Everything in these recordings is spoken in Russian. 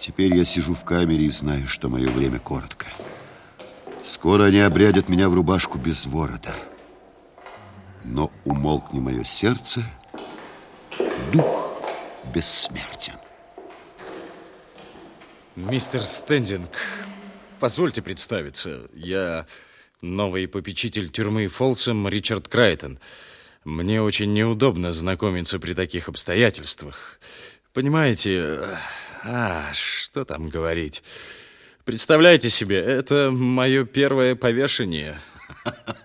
Теперь я сижу в камере и знаю, что мое время коротко. Скоро они обрядят меня в рубашку без ворота. Но умолкни мое сердце, дух бессмертен. Мистер Стендинг, позвольте представиться. Я новый попечитель тюрьмы Фолсом Ричард Крайтон. Мне очень неудобно знакомиться при таких обстоятельствах. Понимаете, а, что там говорить? Представляете себе, это мое первое повешение.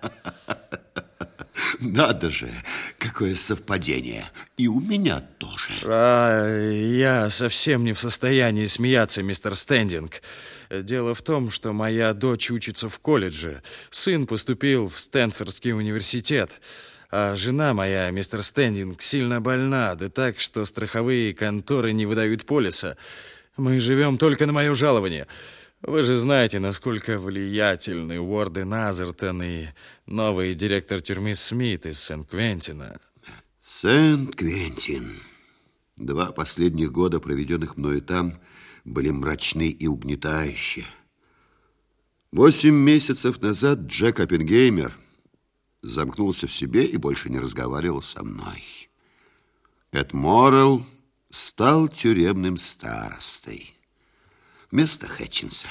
Надо же, какое совпадение. И у меня тоже. А, я совсем не в состоянии смеяться, мистер Стендинг. Дело в том, что моя дочь учится в колледже. Сын поступил в Стэнфордский университет. А жена моя, мистер Стендинг, сильно больна, да так, что страховые конторы не выдают полиса. Мы живем только на мое жалование. Вы же знаете, насколько влиятельны Уорден Азертон и новый директор тюрьмы Смит из Сент-Квентина. Сент-Квентин. Два последних года, проведенных мною там, были мрачны и угнетающие. Восемь месяцев назад Джек Оппенгеймер замкнулся в себе и больше не разговаривал со мной. Эд Моррелл стал тюремным старостой вместо Хэтчинса.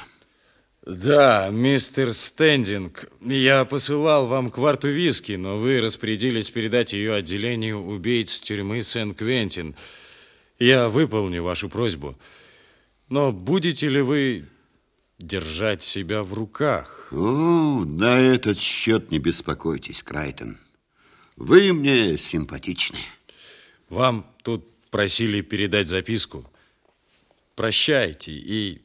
Да, мистер Стендинг, я посылал вам кварту виски, но вы распорядились передать ее отделению убийц тюрьмы Сен-Квентин. Я выполню вашу просьбу. Но будете ли вы держать себя в руках? О, на этот счет не беспокойтесь, Крайтон. Вы мне симпатичны. Вам тут просили передать записку. Прощайте и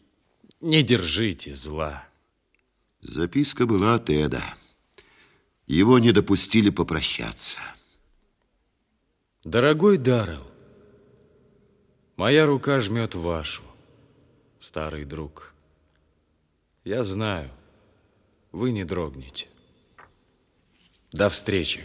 не держите зла. Записка была от Эда. Его не допустили попрощаться. Дорогой Даррелл, моя рука жмет вашу, старый друг. Я знаю, вы не дрогнете. До встречи.